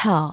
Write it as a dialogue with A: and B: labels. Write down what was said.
A: 草。